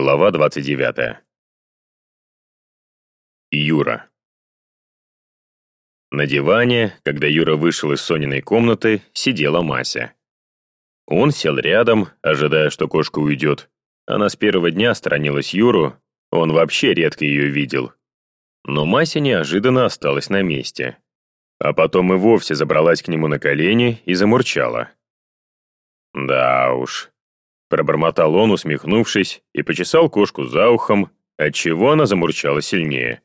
Глава 29. Юра. На диване, когда Юра вышел из Сониной комнаты, сидела Мася. Он сел рядом, ожидая, что кошка уйдет. Она с первого дня сторонилась Юру, он вообще редко ее видел. Но Мася неожиданно осталась на месте. А потом и вовсе забралась к нему на колени и замурчала. Да уж, Пробормотал он, усмехнувшись, и почесал кошку за ухом, отчего она замурчала сильнее.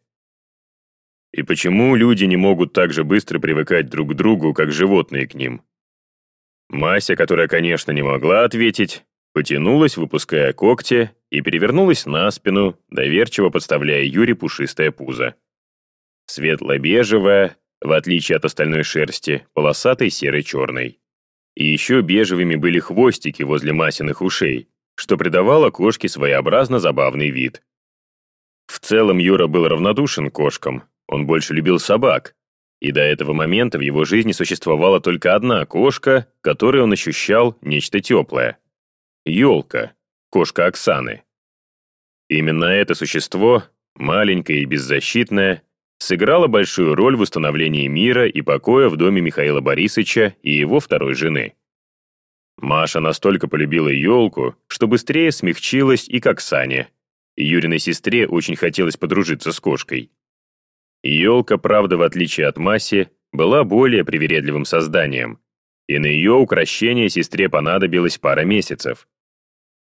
И почему люди не могут так же быстро привыкать друг к другу, как животные к ним? Мася, которая, конечно, не могла ответить, потянулась, выпуская когти, и перевернулась на спину, доверчиво подставляя Юре пушистое пузо. Светло-бежевая, в отличие от остальной шерсти, полосатой серой-черной. И еще бежевыми были хвостики возле масиных ушей, что придавало кошке своеобразно забавный вид. В целом Юра был равнодушен кошкам, он больше любил собак, и до этого момента в его жизни существовала только одна кошка, которой он ощущал нечто теплое. Елка, кошка Оксаны. Именно это существо, маленькое и беззащитное, сыграла большую роль в установлении мира и покоя в доме Михаила Борисовича и его второй жены. Маша настолько полюбила елку, что быстрее смягчилась и как Саня. Юриной сестре очень хотелось подружиться с кошкой. Елка, правда, в отличие от Маси, была более привередливым созданием, и на ее украшение сестре понадобилось пара месяцев.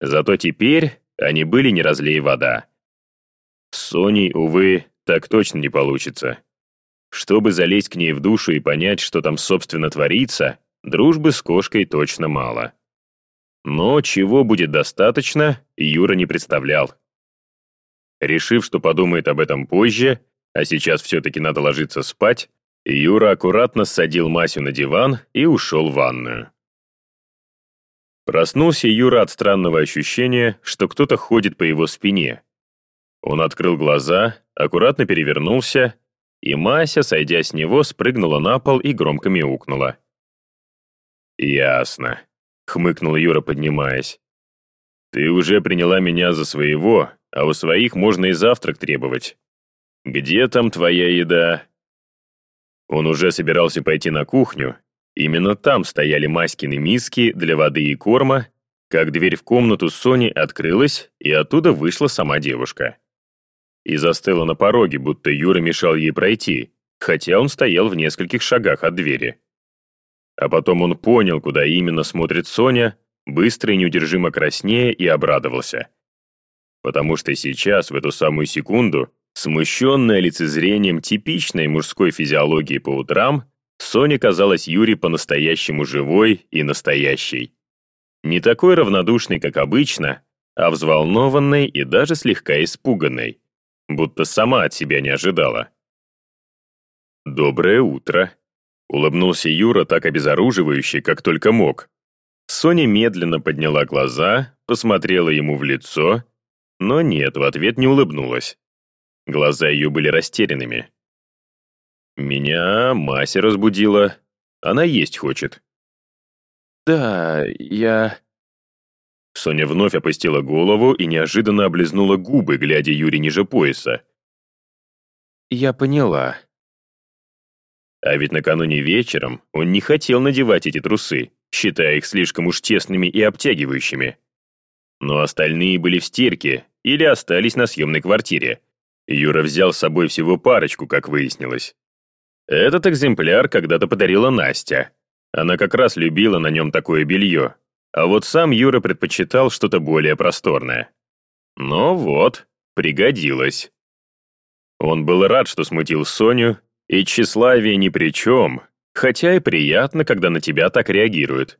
Зато теперь они были не разлей вода. С Соней, увы, так точно не получится. Чтобы залезть к ней в душу и понять, что там собственно творится, дружбы с кошкой точно мало. Но чего будет достаточно, Юра не представлял. Решив, что подумает об этом позже, а сейчас все-таки надо ложиться спать, Юра аккуратно ссадил Масю на диван и ушел в ванную. Проснулся Юра от странного ощущения, что кто-то ходит по его спине. Он открыл глаза, аккуратно перевернулся, и Мася, сойдя с него, спрыгнула на пол и громко мяукнула. «Ясно», — хмыкнул Юра, поднимаясь. «Ты уже приняла меня за своего, а у своих можно и завтрак требовать. Где там твоя еда?» Он уже собирался пойти на кухню, именно там стояли Маськины миски для воды и корма, как дверь в комнату Сони открылась, и оттуда вышла сама девушка и застыла на пороге, будто Юра мешал ей пройти, хотя он стоял в нескольких шагах от двери. А потом он понял, куда именно смотрит Соня, быстро и неудержимо краснея и обрадовался. Потому что сейчас, в эту самую секунду, смущенная лицезрением типичной мужской физиологии по утрам, Соня казалась Юре по-настоящему живой и настоящей. Не такой равнодушной, как обычно, а взволнованной и даже слегка испуганной будто сама от себя не ожидала. «Доброе утро», — улыбнулся Юра так обезоруживающе, как только мог. Соня медленно подняла глаза, посмотрела ему в лицо, но нет, в ответ не улыбнулась. Глаза ее были растерянными. «Меня Мася разбудила. Она есть хочет». «Да, я...» Соня вновь опустила голову и неожиданно облизнула губы, глядя Юре ниже пояса. «Я поняла». А ведь накануне вечером он не хотел надевать эти трусы, считая их слишком уж тесными и обтягивающими. Но остальные были в стирке или остались на съемной квартире. Юра взял с собой всего парочку, как выяснилось. Этот экземпляр когда-то подарила Настя. Она как раз любила на нем такое белье, а вот сам Юра предпочитал что-то более просторное. Но вот, пригодилось. Он был рад, что смутил Соню, и тщеславие ни при чем, хотя и приятно, когда на тебя так реагируют.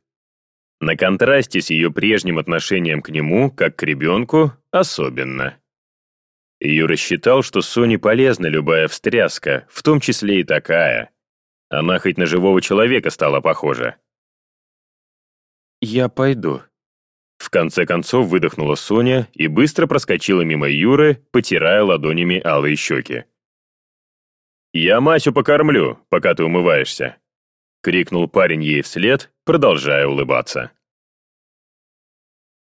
На контрасте с ее прежним отношением к нему, как к ребенку, особенно. Юра считал, что Соне полезна любая встряска, в том числе и такая. Она хоть на живого человека стала похожа. «Я пойду». В конце концов выдохнула Соня и быстро проскочила мимо Юры, потирая ладонями алые щеки. «Я Масю покормлю, пока ты умываешься», — крикнул парень ей вслед, продолжая улыбаться.